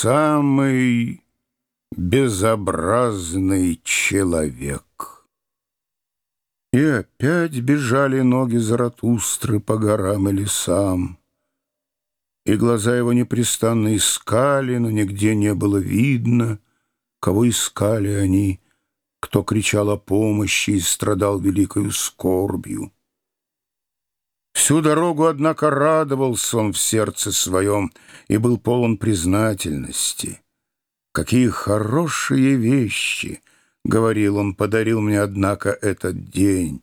самый безобразный человек. И опять бежали ноги Заратустры по горам и лесам, и глаза его непрестанно искали, но нигде не было видно, кого искали они, кто кричал о помощи и страдал великою скорбью. Всю дорогу, однако, радовался он в сердце своем и был полон признательности. «Какие хорошие вещи!» — говорил он, — подарил мне, однако, этот день.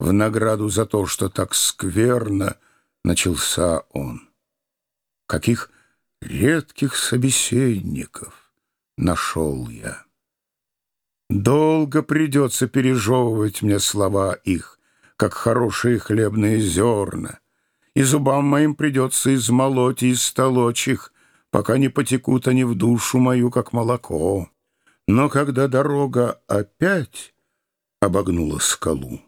В награду за то, что так скверно начался он. Каких редких собеседников нашел я. Долго придется пережевывать мне слова их, как хорошие хлебные зерна, и зубам моим придется измолоть и истолочь их, пока не потекут они в душу мою, как молоко. Но когда дорога опять обогнула скалу,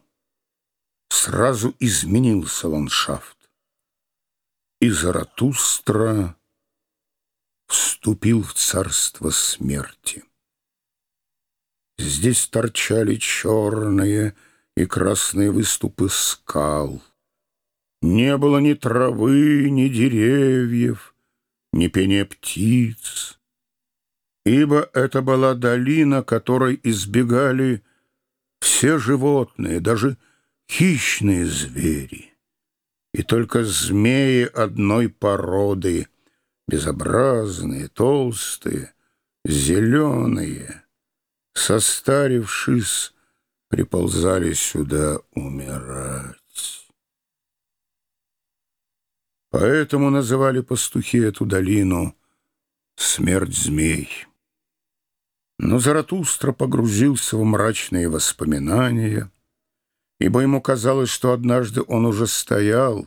сразу изменился ландшафт, и Заратустра вступил в царство смерти. Здесь торчали черные и красные выступы скал. Не было ни травы, ни деревьев, ни пения птиц, ибо это была долина, которой избегали все животные, даже хищные звери, и только змеи одной породы, безобразные, толстые, зеленые, состарившись, приползали сюда умирать. Поэтому называли пастухи эту долину «Смерть змей». Но Заратустра погрузился в мрачные воспоминания, ибо ему казалось, что однажды он уже стоял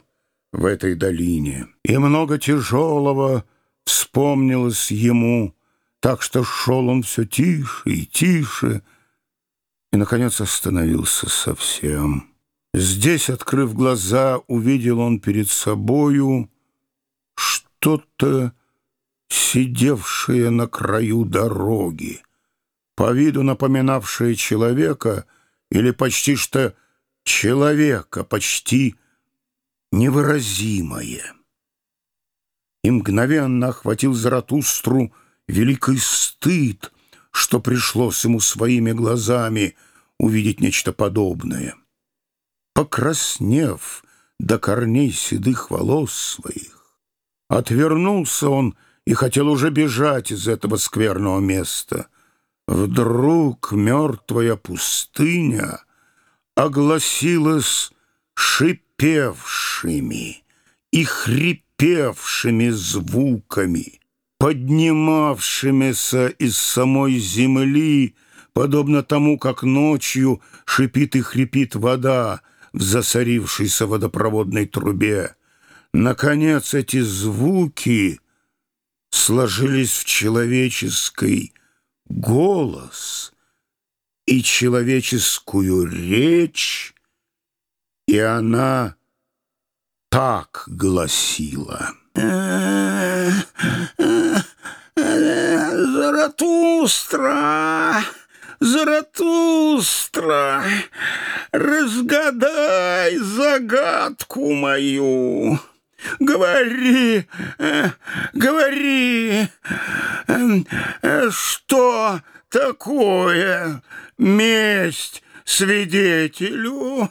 в этой долине, и много тяжелого вспомнилось ему, так что шел он все тише и тише, и, наконец, остановился совсем. Здесь, открыв глаза, увидел он перед собою что-то, сидевшее на краю дороги, по виду напоминавшее человека или почти что человека, почти невыразимое. И мгновенно охватил Заратустру великий стыд, что пришлось ему своими глазами увидеть нечто подобное. Покраснев до корней седых волос своих, отвернулся он и хотел уже бежать из этого скверного места. Вдруг мертвая пустыня огласилась шипевшими и хрипевшими звуками, поднимавшимися из самой земли, подобно тому, как ночью шипит и хрипит вода в засорившейся водопроводной трубе. Наконец эти звуки сложились в человеческий голос и человеческую речь, и она так гласила. Заратустра, Заратустра, разгадай загадку мою. Говори, говори, что такое месть свидетелю?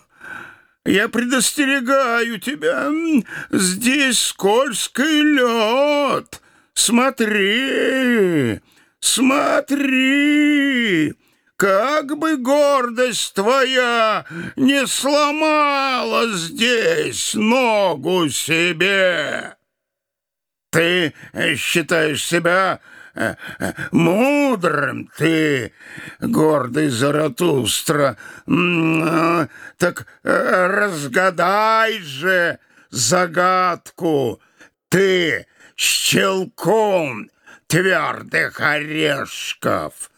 Я предостерегаю тебя, здесь скользкий лед. Смотри, смотри, как бы гордость твоя не сломала здесь ногу себе. Ты считаешь себя э, э, мудрым, ты, гордый Заратустра, э, так разгадай же загадку, ты, щелком твердых орешков.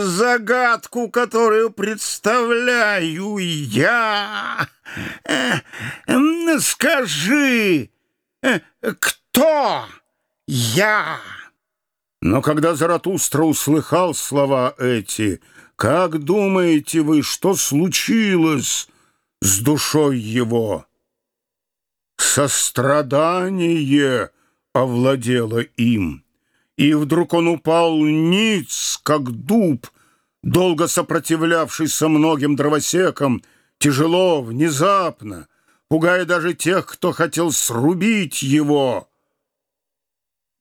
Загадку, которую представляю я. Скажи, кто я!» Но когда Заратустра услыхал слова эти, как думаете вы, что случилось с душой его? Сострадание овладело им, и вдруг он упал ниц, как дуб, долго сопротивлявшийся многим дровосекам, тяжело, внезапно, пугая даже тех, кто хотел срубить его.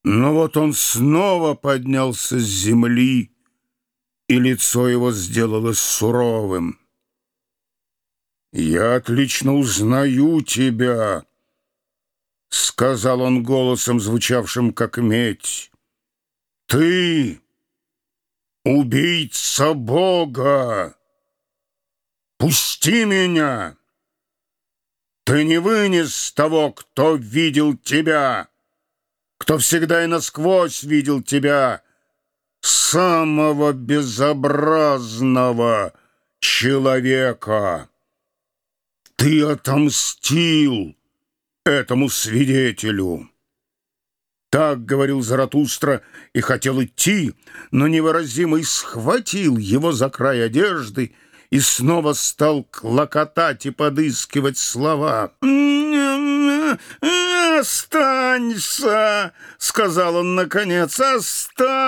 Но вот он снова поднялся с земли, и лицо его сделалось суровым. «Я отлично узнаю тебя», — сказал он голосом, звучавшим как медь. «Ты убийца Бога! Пусти меня! Ты не вынес того, кто видел тебя!» кто всегда и насквозь видел тебя, самого безобразного человека. Ты отомстил этому свидетелю. Так говорил Заратустра и хотел идти, но невыразимый схватил его за край одежды и снова стал клокотать и подыскивать слова. «Останься!» — сказал он наконец. «Останься!»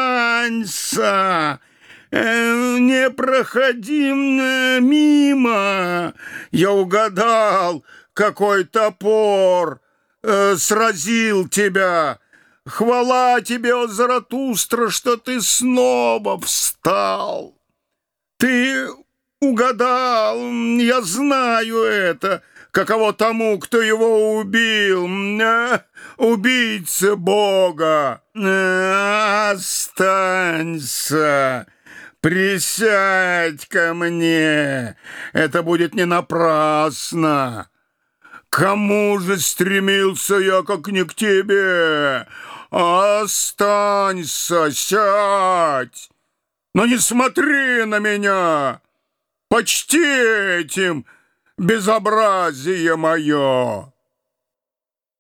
э, «Не проходи мимо! Я угадал, какой топор э, сразил тебя! Хвала тебе, о Заратустра, что ты снова встал! Ты угадал, я знаю это!» каково тому, кто его убил, а? убийца Бога. А, останься, присядь ко мне, это будет не напрасно. Кому же стремился я, как не к тебе? Останься, сядь, но не смотри на меня, почти этим — безобразие мое!»